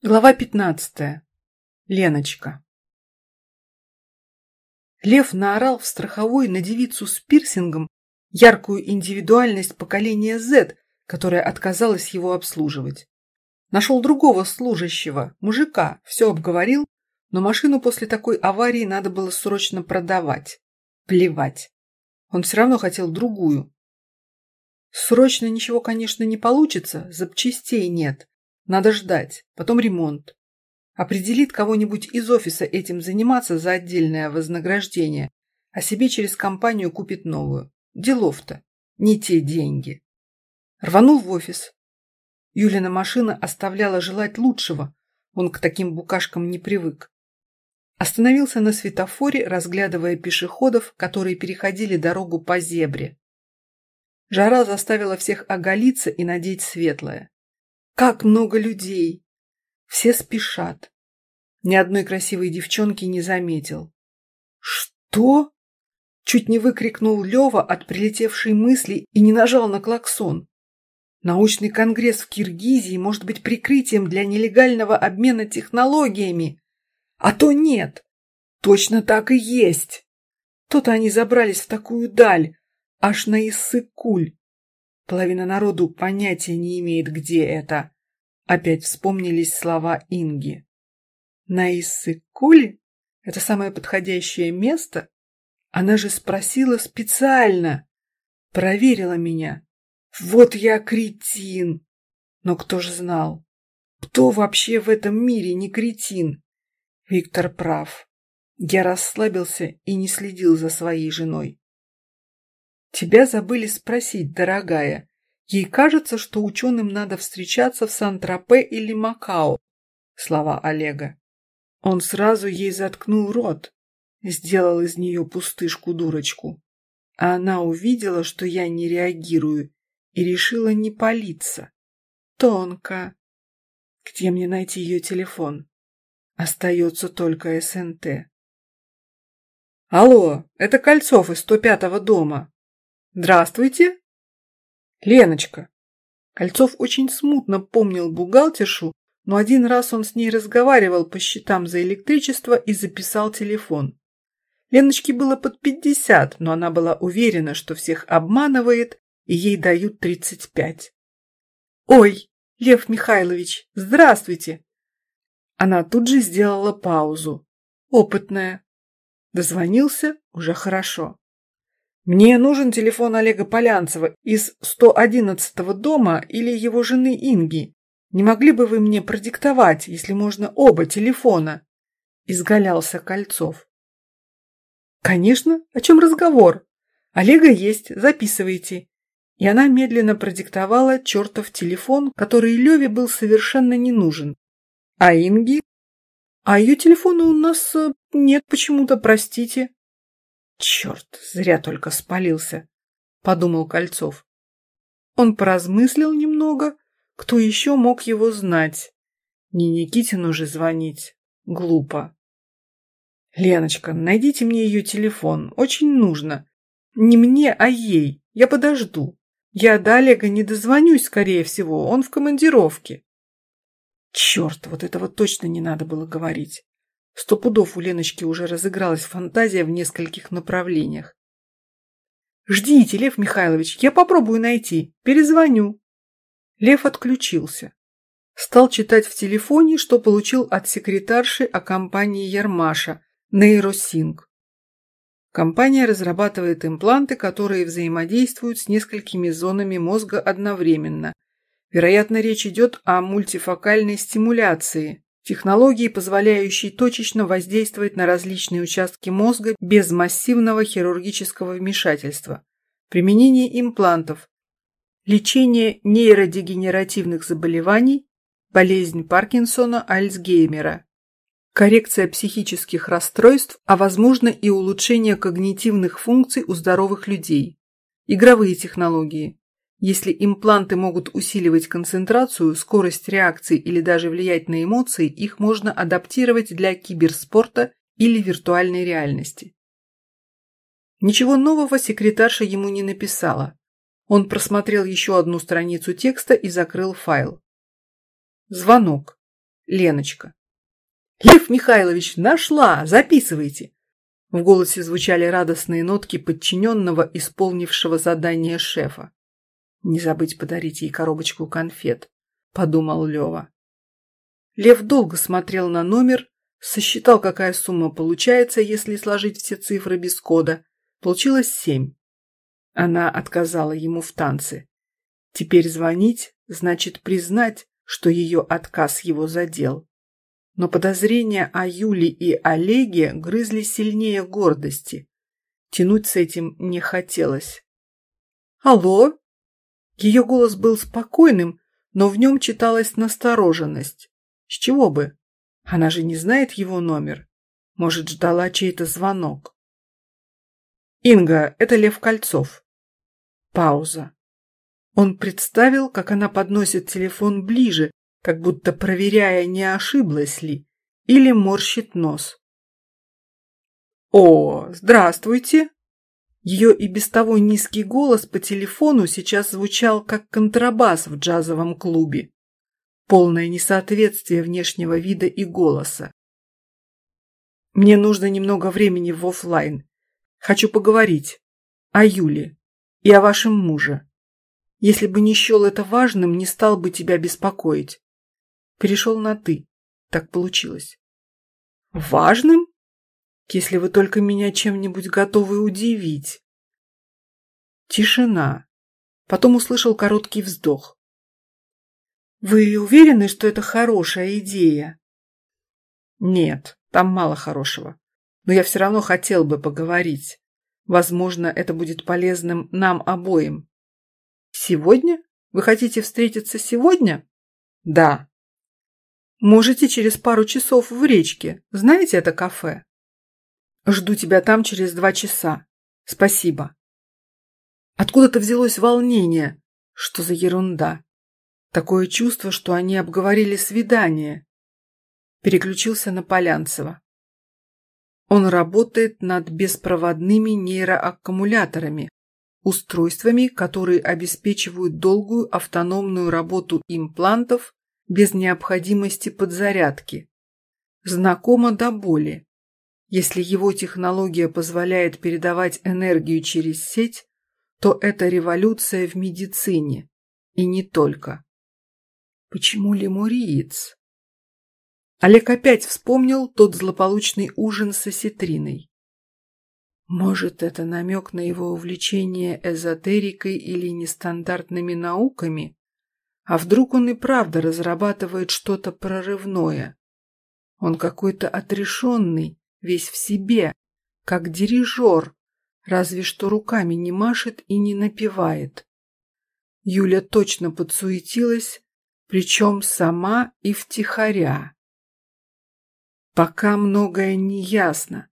Глава 15. Леночка. Лев наорал в страховой на девицу с пирсингом яркую индивидуальность поколения Z, которая отказалась его обслуживать. Нашел другого служащего, мужика, все обговорил, но машину после такой аварии надо было срочно продавать. Плевать. Он все равно хотел другую. Срочно ничего, конечно, не получится, запчастей нет. Надо ждать, потом ремонт. Определит кого-нибудь из офиса этим заниматься за отдельное вознаграждение, а себе через компанию купит новую. Делов-то, не те деньги. Рванул в офис. Юлина машина оставляла желать лучшего, он к таким букашкам не привык. Остановился на светофоре, разглядывая пешеходов, которые переходили дорогу по зебре. Жара заставила всех оголиться и надеть светлое. Как много людей! Все спешат. Ни одной красивой девчонки не заметил. «Что?» Чуть не выкрикнул Лева от прилетевшей мысли и не нажал на клаксон. Научный конгресс в Киргизии может быть прикрытием для нелегального обмена технологиями. А то нет. Точно так и есть. То-то они забрались в такую даль, аж на Иссык-Куль. Половина народу понятия не имеет, где это. Опять вспомнились слова Инги. На Иссык-Куле? Это самое подходящее место? Она же спросила специально. Проверила меня. Вот я кретин. Но кто же знал? Кто вообще в этом мире не кретин? Виктор прав. Я расслабился и не следил за своей женой. Тебя забыли спросить, дорогая. Ей кажется, что ученым надо встречаться в Сан-Тропе или Макао. Слова Олега. Он сразу ей заткнул рот, сделал из нее пустышку-дурочку. А она увидела, что я не реагирую, и решила не палиться. Тонко. Где мне найти ее телефон? Остается только СНТ. Алло, это Кольцов из 105-го дома. Здравствуйте. Леночка. Кольцов очень смутно помнил бухгалтершу, но один раз он с ней разговаривал по счетам за электричество и записал телефон. Леночке было под пятьдесят, но она была уверена, что всех обманывает, и ей дают тридцать пять. «Ой, Лев Михайлович, здравствуйте!» Она тут же сделала паузу. Опытная. Дозвонился уже хорошо. Мне нужен телефон Олега Полянцева из 111-го дома или его жены Инги. Не могли бы вы мне продиктовать, если можно, оба телефона?» Изгалялся Кольцов. «Конечно. О чем разговор? Олега есть, записывайте». И она медленно продиктовала чертов телефон, который Леве был совершенно не нужен. «А Инги?» «А ее телефона у нас э, нет почему-то, простите». «Черт, зря только спалился», — подумал Кольцов. Он поразмыслил немного, кто еще мог его знать. Не Никитину же звонить. Глупо. «Леночка, найдите мне ее телефон. Очень нужно. Не мне, а ей. Я подожду. Я до Олега не дозвонюсь, скорее всего. Он в командировке». Черт, вот этого точно не надо было говорить. Сто пудов у Леночки уже разыгралась фантазия в нескольких направлениях. «Ждите, Лев Михайлович, я попробую найти. Перезвоню». Лев отключился. Стал читать в телефоне, что получил от секретарши о компании Ярмаша «Нейросинг». Компания разрабатывает импланты, которые взаимодействуют с несколькими зонами мозга одновременно. Вероятно, речь идет о мультифокальной стимуляции, технологии, позволяющей точечно воздействовать на различные участки мозга без массивного хирургического вмешательства, применение имплантов, лечение нейродегенеративных заболеваний, болезнь Паркинсона, Альцгеймера, коррекция психических расстройств, а возможно и улучшение когнитивных функций у здоровых людей, игровые технологии, если импланты могут усиливать концентрацию, скорость реакции или даже влиять на эмоции, их можно адаптировать для киберспорта или виртуальной реальности. Ничего нового секретарша ему не написала. Он просмотрел еще одну страницу текста и закрыл файл. Звонок. Леночка. «Лев Михайлович, нашла! Записывайте!» В голосе звучали радостные нотки подчиненного, исполнившего задание шефа. «Не забыть подарить ей коробочку конфет», — подумал Лева. Лев долго смотрел на номер, сосчитал, какая сумма получается, если сложить все цифры без кода. Получилось семь. Она отказала ему в танце. Теперь звонить значит признать, что ее отказ его задел. Но подозрения о Юле и Олеге грызли сильнее гордости. Тянуть с этим не хотелось. «Алло?» Ее голос был спокойным, но в нем читалась настороженность. С чего бы? Она же не знает его номер. Может, ждала чей-то звонок. «Инга, это Лев Кольцов». Пауза. Он представил, как она подносит телефон ближе, как будто проверяя, не ошиблась ли, или морщит нос. «О, здравствуйте!» Ее и без того низкий голос по телефону сейчас звучал как контрабас в джазовом клубе. Полное несоответствие внешнего вида и голоса. «Мне нужно немного времени в офлайн. Хочу поговорить. О Юле и о вашем муже. Если бы не счел это важным, не стал бы тебя беспокоить. Перешел на «ты». Так получилось. Важным? Если вы только меня чем-нибудь готовы удивить. Тишина. Потом услышал короткий вздох. Вы уверены, что это хорошая идея? Нет, там мало хорошего. Но я все равно хотел бы поговорить. Возможно, это будет полезным нам обоим. Сегодня? Вы хотите встретиться сегодня? Да. Можете через пару часов в речке. Знаете это кафе? Жду тебя там через два часа. Спасибо. Откуда-то взялось волнение. Что за ерунда? Такое чувство, что они обговорили свидание. Переключился на Полянцева. Он работает над беспроводными нейроаккумуляторами, устройствами, которые обеспечивают долгую автономную работу имплантов без необходимости подзарядки. Знакомо до боли. Если его технология позволяет передавать энергию через сеть, то это революция в медицине. И не только. Почему лемуриец? Олег опять вспомнил тот злополучный ужин с осетриной. Может, это намек на его увлечение эзотерикой или нестандартными науками? А вдруг он и правда разрабатывает что-то прорывное? Он какой-то отрешенный, весь в себе, как дирижер, разве что руками не машет и не напевает. Юля точно подсуетилась, причем сама и втихаря. Пока многое не ясно,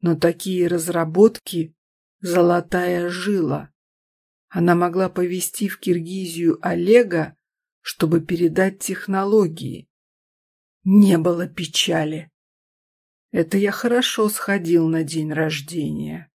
но такие разработки – золотая жила. Она могла повести в Киргизию Олега, чтобы передать технологии. Не было печали. Это я хорошо сходил на день рождения.